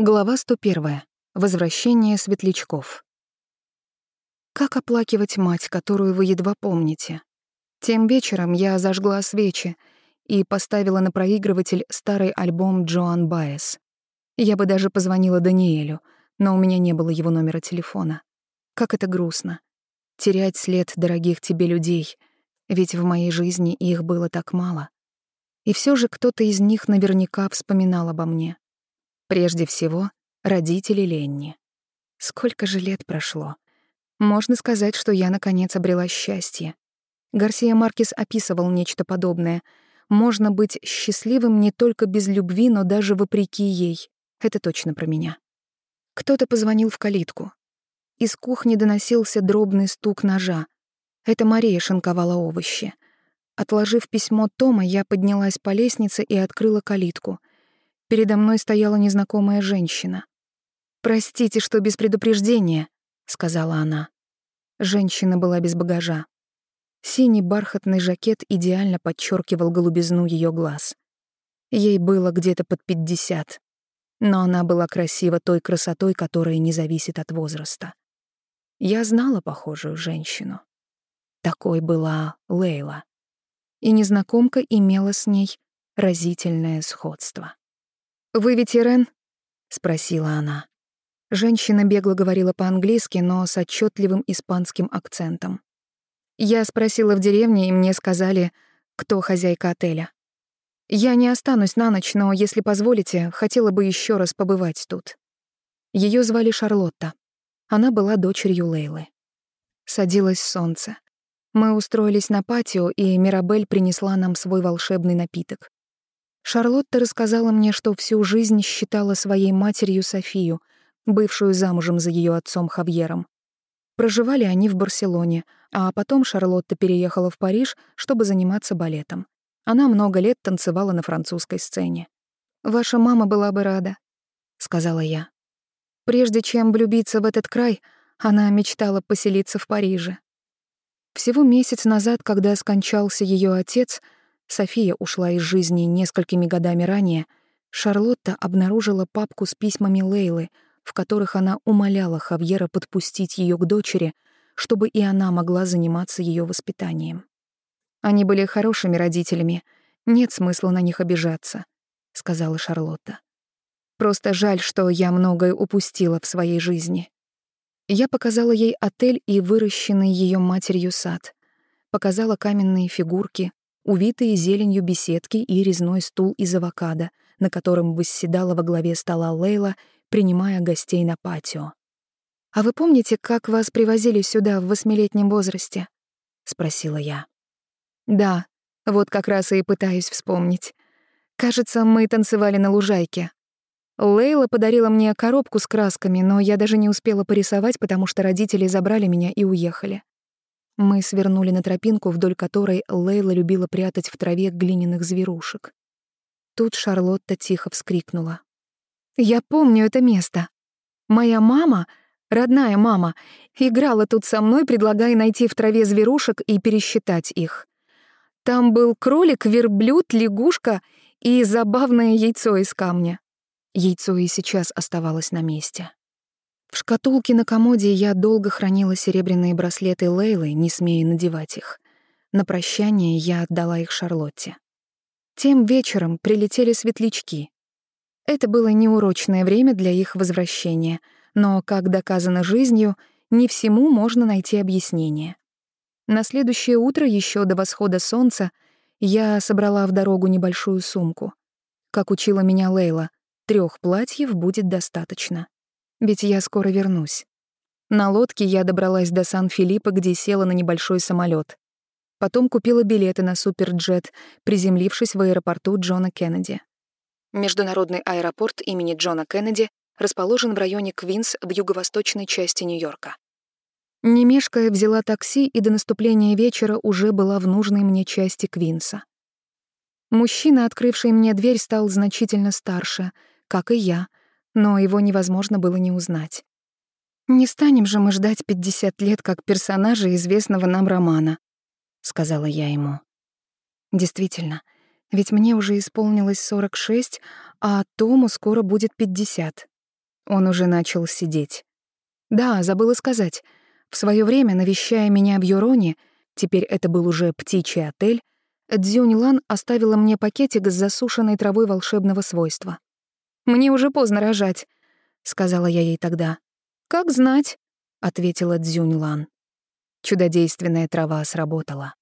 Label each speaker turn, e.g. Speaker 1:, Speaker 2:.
Speaker 1: Глава 101. Возвращение светлячков. Как оплакивать мать, которую вы едва помните? Тем вечером я зажгла свечи и поставила на проигрыватель старый альбом Джоан Баэс. Я бы даже позвонила Даниэлю, но у меня не было его номера телефона. Как это грустно. Терять след дорогих тебе людей, ведь в моей жизни их было так мало. И все же кто-то из них наверняка вспоминал обо мне. Прежде всего, родители Ленни. Сколько же лет прошло. Можно сказать, что я, наконец, обрела счастье. Гарсия Маркес описывал нечто подобное. Можно быть счастливым не только без любви, но даже вопреки ей. Это точно про меня. Кто-то позвонил в калитку. Из кухни доносился дробный стук ножа. Это Мария шинковала овощи. Отложив письмо Тома, я поднялась по лестнице и открыла калитку. Передо мной стояла незнакомая женщина. «Простите, что без предупреждения», — сказала она. Женщина была без багажа. Синий бархатный жакет идеально подчеркивал голубизну ее глаз. Ей было где-то под пятьдесят, но она была красива той красотой, которая не зависит от возраста. Я знала похожую женщину. Такой была Лейла. И незнакомка имела с ней разительное сходство. «Вы ведь Ирен?» — спросила она. Женщина бегло говорила по-английски, но с отчетливым испанским акцентом. Я спросила в деревне, и мне сказали, кто хозяйка отеля. Я не останусь на ночь, но, если позволите, хотела бы еще раз побывать тут. Ее звали Шарлотта. Она была дочерью Лейлы. Садилось солнце. Мы устроились на патио, и Мирабель принесла нам свой волшебный напиток. Шарлотта рассказала мне, что всю жизнь считала своей матерью Софию, бывшую замужем за ее отцом Хавьером. Проживали они в Барселоне, а потом Шарлотта переехала в Париж, чтобы заниматься балетом. Она много лет танцевала на французской сцене. «Ваша мама была бы рада», — сказала я. Прежде чем влюбиться в этот край, она мечтала поселиться в Париже. Всего месяц назад, когда скончался ее отец — София ушла из жизни несколькими годами ранее, Шарлотта обнаружила папку с письмами Лейлы, в которых она умоляла Хавьера подпустить ее к дочери, чтобы и она могла заниматься ее воспитанием. «Они были хорошими родителями, нет смысла на них обижаться», — сказала Шарлотта. «Просто жаль, что я многое упустила в своей жизни». Я показала ей отель и выращенный ее матерью сад. Показала каменные фигурки, увитые зеленью беседки и резной стул из авокадо, на котором восседала во главе стола Лейла, принимая гостей на патио. «А вы помните, как вас привозили сюда в восьмилетнем возрасте?» — спросила я. «Да, вот как раз и пытаюсь вспомнить. Кажется, мы танцевали на лужайке. Лейла подарила мне коробку с красками, но я даже не успела порисовать, потому что родители забрали меня и уехали. Мы свернули на тропинку, вдоль которой Лейла любила прятать в траве глиняных зверушек. Тут Шарлотта тихо вскрикнула. «Я помню это место. Моя мама, родная мама, играла тут со мной, предлагая найти в траве зверушек и пересчитать их. Там был кролик, верблюд, лягушка и забавное яйцо из камня. Яйцо и сейчас оставалось на месте. В шкатулке на комоде я долго хранила серебряные браслеты Лейлы, не смея надевать их. На прощание я отдала их Шарлотте. Тем вечером прилетели светлячки. Это было неурочное время для их возвращения, но, как доказано жизнью, не всему можно найти объяснение. На следующее утро, еще до восхода солнца, я собрала в дорогу небольшую сумку. Как учила меня Лейла, трех платьев будет достаточно ведь я скоро вернусь. На лодке я добралась до Сан-Филиппа, где села на небольшой самолет. Потом купила билеты на суперджет, приземлившись в аэропорту Джона Кеннеди. Международный аэропорт имени Джона Кеннеди расположен в районе Квинс в юго-восточной части Нью-Йорка. Не мешкая, взяла такси и до наступления вечера уже была в нужной мне части Квинса. Мужчина, открывший мне дверь, стал значительно старше, как и я, но его невозможно было не узнать. «Не станем же мы ждать 50 лет как персонажа известного нам романа», — сказала я ему. «Действительно, ведь мне уже исполнилось 46, а Тому скоро будет 50. Он уже начал сидеть. Да, забыла сказать. В свое время, навещая меня в Юроне, теперь это был уже птичий отель, Дзюнь Лан оставила мне пакетик с засушенной травой волшебного свойства. «Мне уже поздно рожать», — сказала я ей тогда. «Как знать», — ответила Дзюнь Лан. Чудодейственная трава сработала.